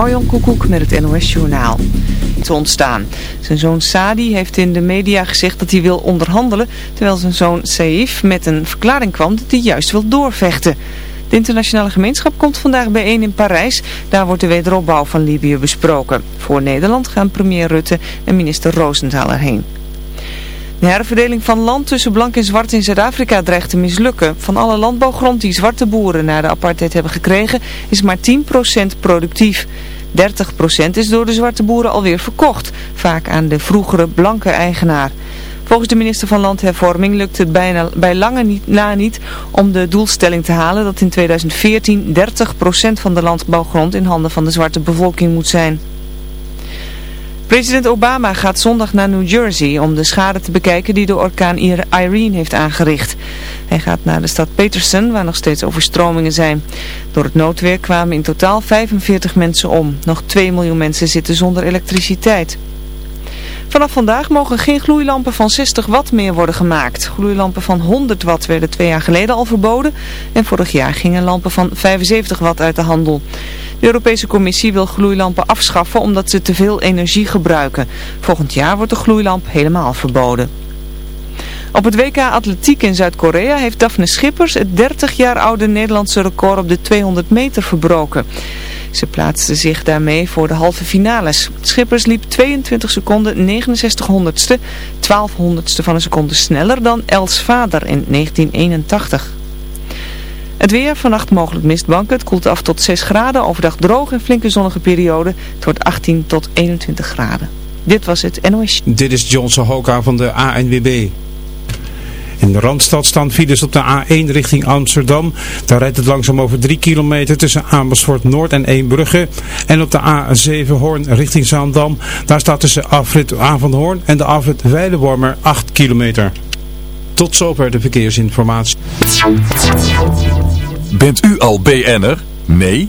Marjon Koekoek met het NOS Journaal. Te ontstaan. Zijn zoon Sadi heeft in de media gezegd dat hij wil onderhandelen, terwijl zijn zoon Saif met een verklaring kwam dat hij juist wil doorvechten. De internationale gemeenschap komt vandaag bijeen in Parijs. Daar wordt de wederopbouw van Libië besproken. Voor Nederland gaan premier Rutte en minister Roosentaal erheen. De herverdeling van land tussen blank en zwart in Zuid-Afrika dreigt te mislukken. Van alle landbouwgrond die zwarte boeren na de apartheid hebben gekregen, is maar 10% productief. 30% is door de zwarte boeren alweer verkocht, vaak aan de vroegere blanke eigenaar. Volgens de minister van Landhervorming lukt het bijna, bij lange na niet om de doelstelling te halen dat in 2014 30% van de landbouwgrond in handen van de zwarte bevolking moet zijn. President Obama gaat zondag naar New Jersey om de schade te bekijken die de orkaan Irene heeft aangericht. Hij gaat naar de stad Peterson waar nog steeds overstromingen zijn. Door het noodweer kwamen in totaal 45 mensen om. Nog 2 miljoen mensen zitten zonder elektriciteit. Vanaf vandaag mogen geen gloeilampen van 60 watt meer worden gemaakt. Gloeilampen van 100 watt werden twee jaar geleden al verboden en vorig jaar gingen lampen van 75 watt uit de handel. De Europese Commissie wil gloeilampen afschaffen omdat ze te veel energie gebruiken. Volgend jaar wordt de gloeilamp helemaal verboden. Op het WK Atletiek in Zuid-Korea heeft Daphne Schippers het 30 jaar oude Nederlandse record op de 200 meter verbroken. Ze plaatste zich daarmee voor de halve finales. Schippers liep 22 seconden 69 honderdste, 12 honderdste van een seconde sneller dan Els vader in 1981. Het weer, vannacht mogelijk mistbanken. Het koelt af tot 6 graden. Overdag droog en flinke zonnige periode. Het wordt 18 tot 21 graden. Dit was het NOS. Dit is Johnson Hoka van de ANWB. In de Randstad staan files op de A1 richting Amsterdam. Daar rijdt het langzaam over 3 kilometer tussen Amersfoort Noord en Eembrugge. En op de A7 Hoorn richting Zaandam. Daar staat tussen afrit Avondhoorn en de afrit Weidewormer 8 kilometer. Tot zover de verkeersinformatie. Bent u al BN'er? Nee?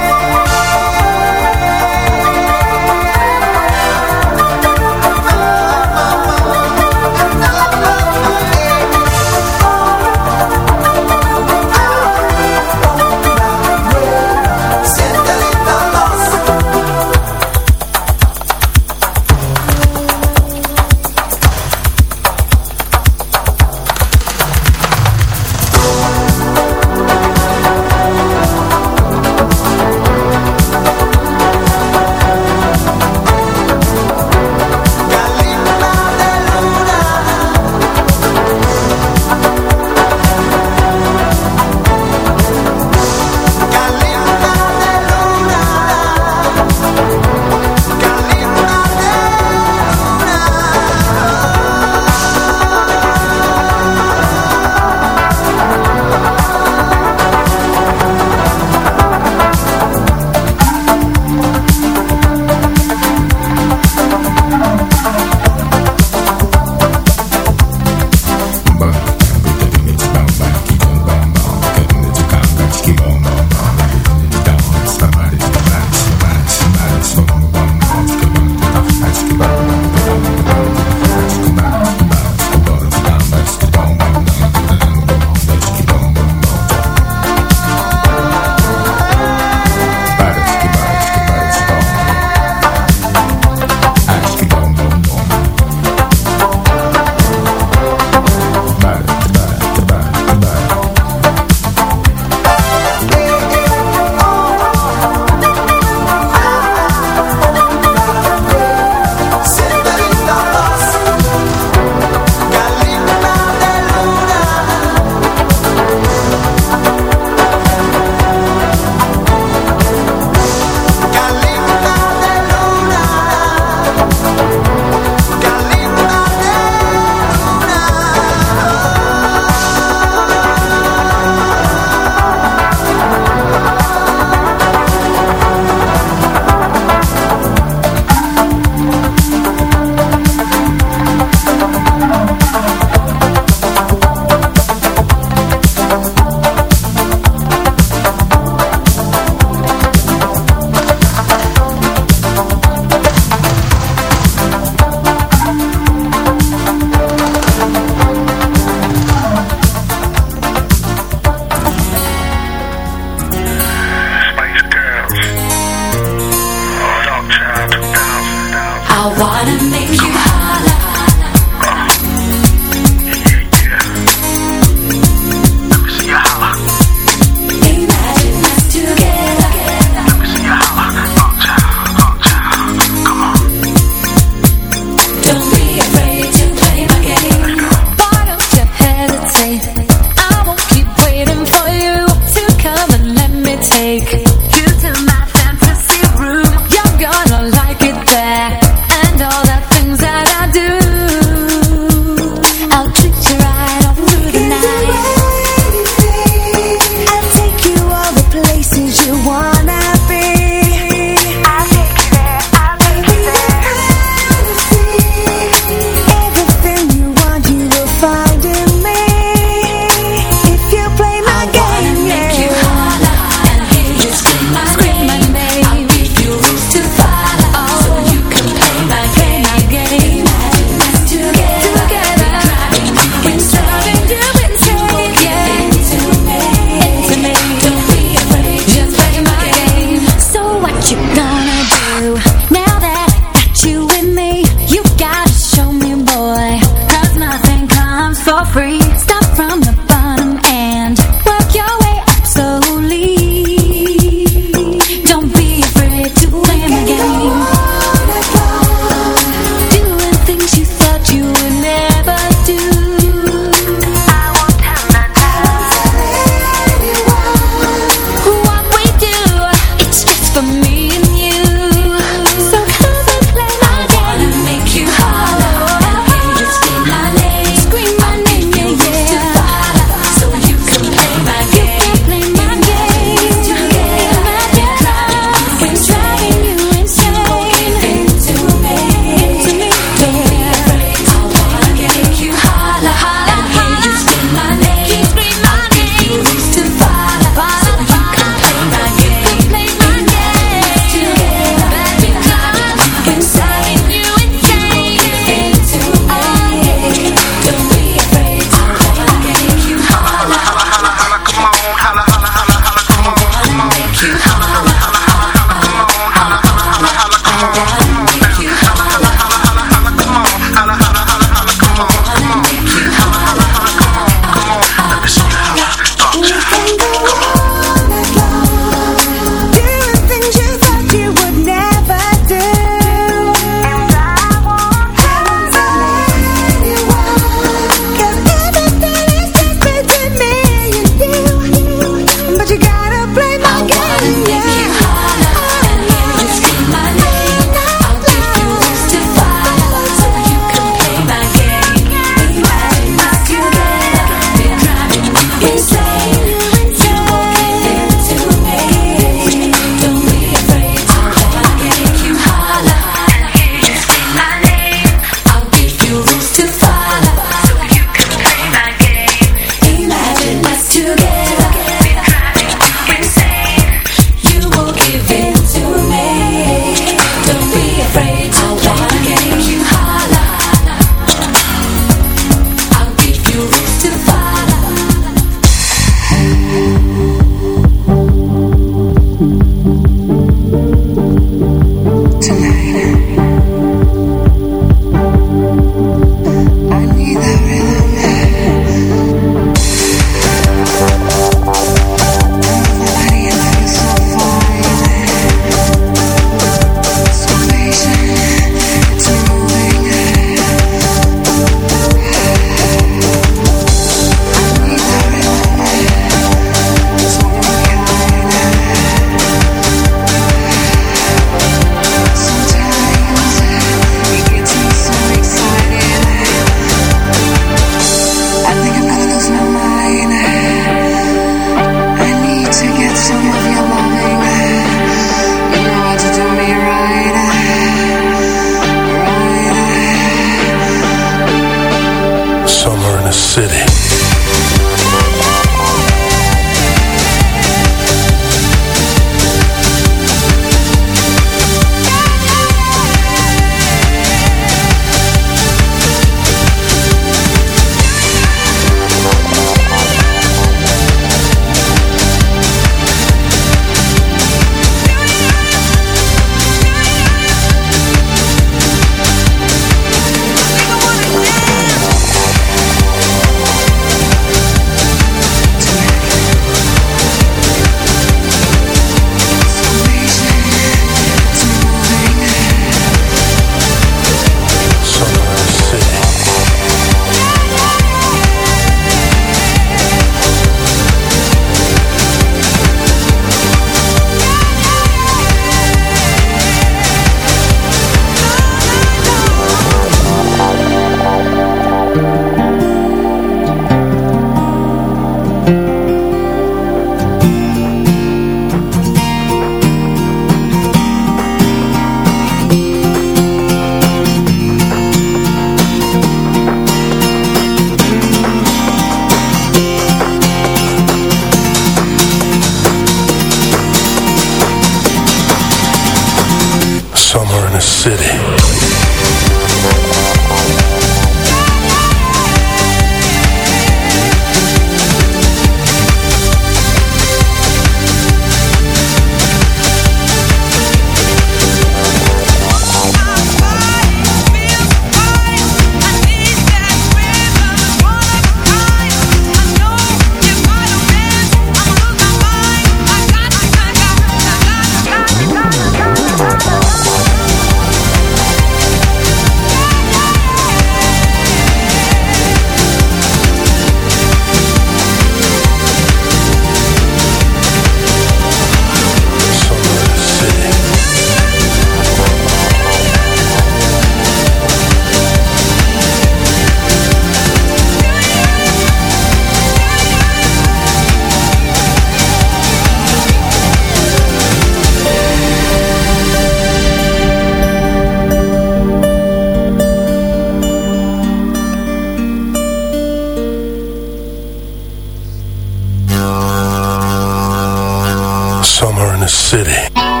City.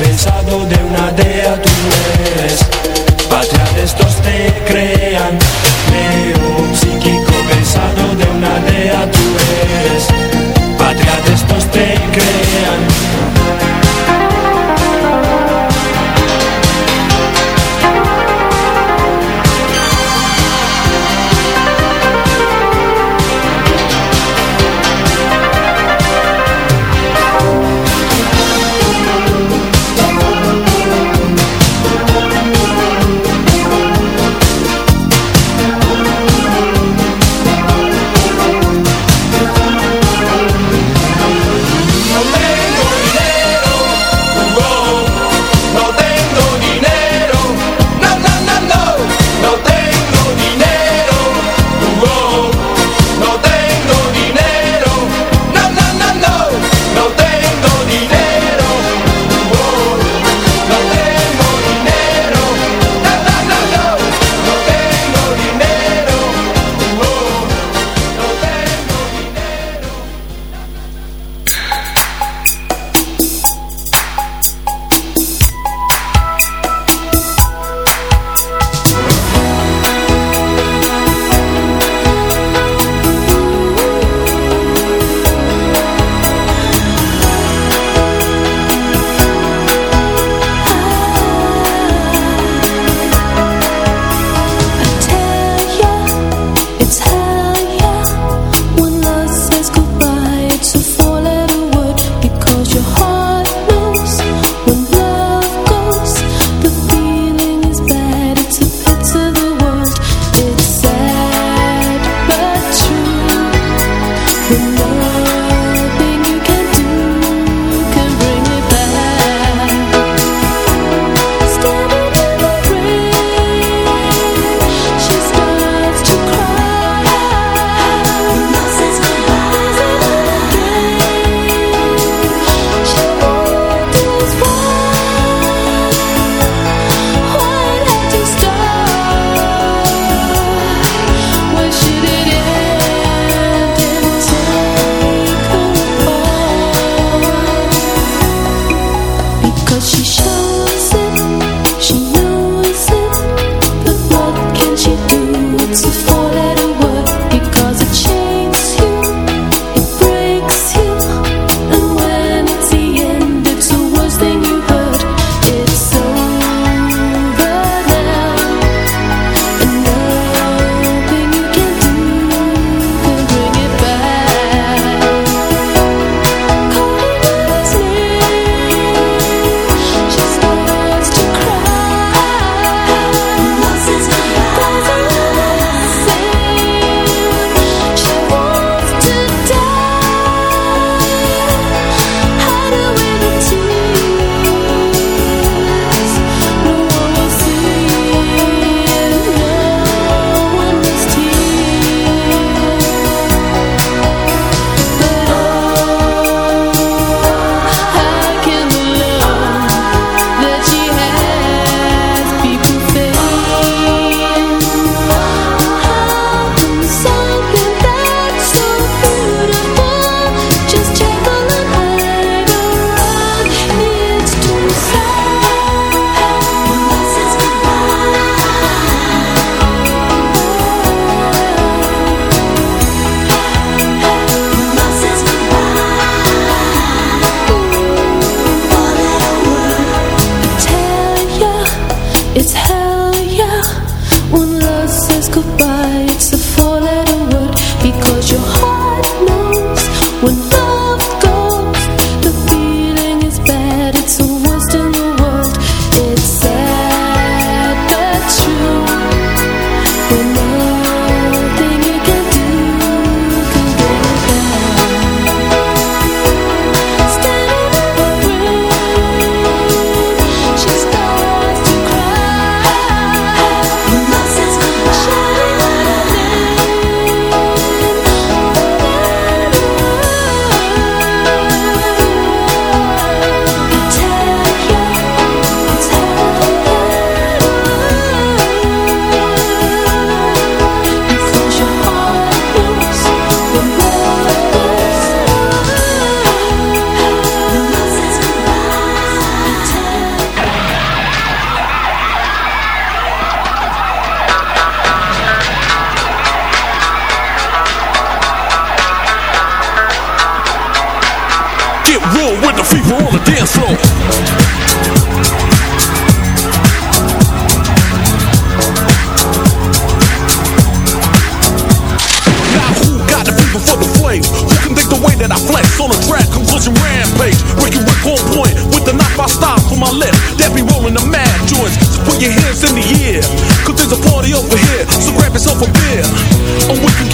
pensado de una de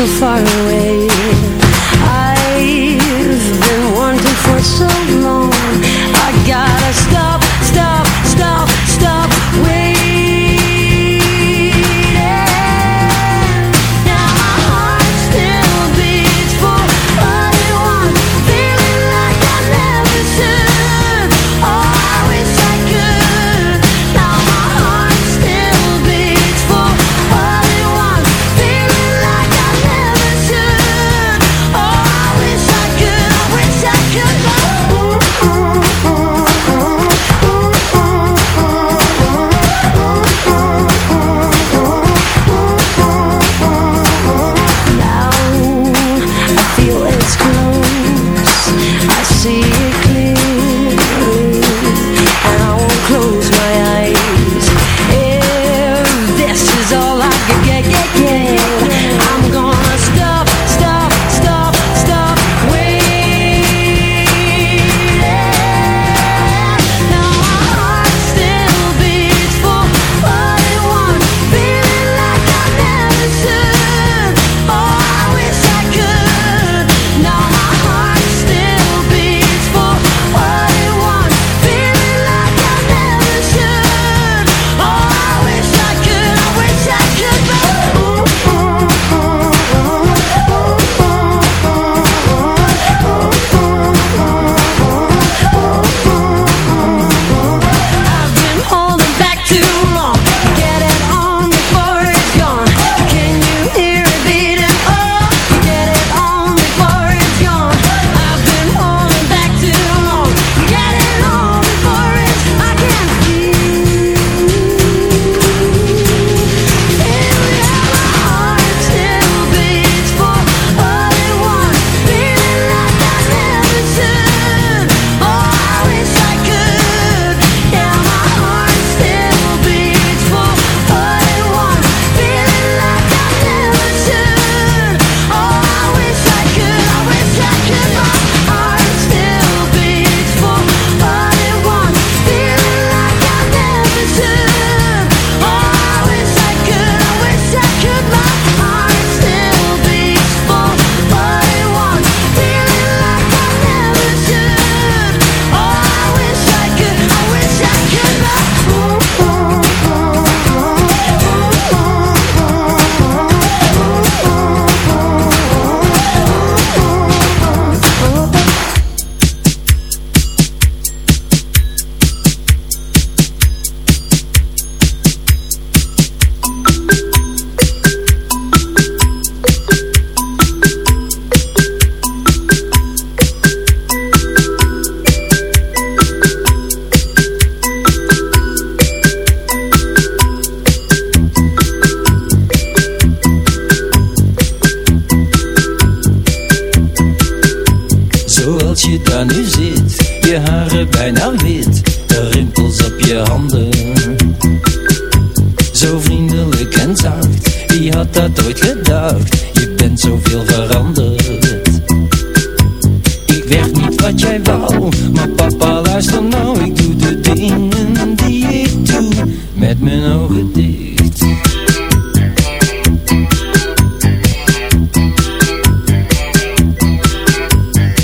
so far away.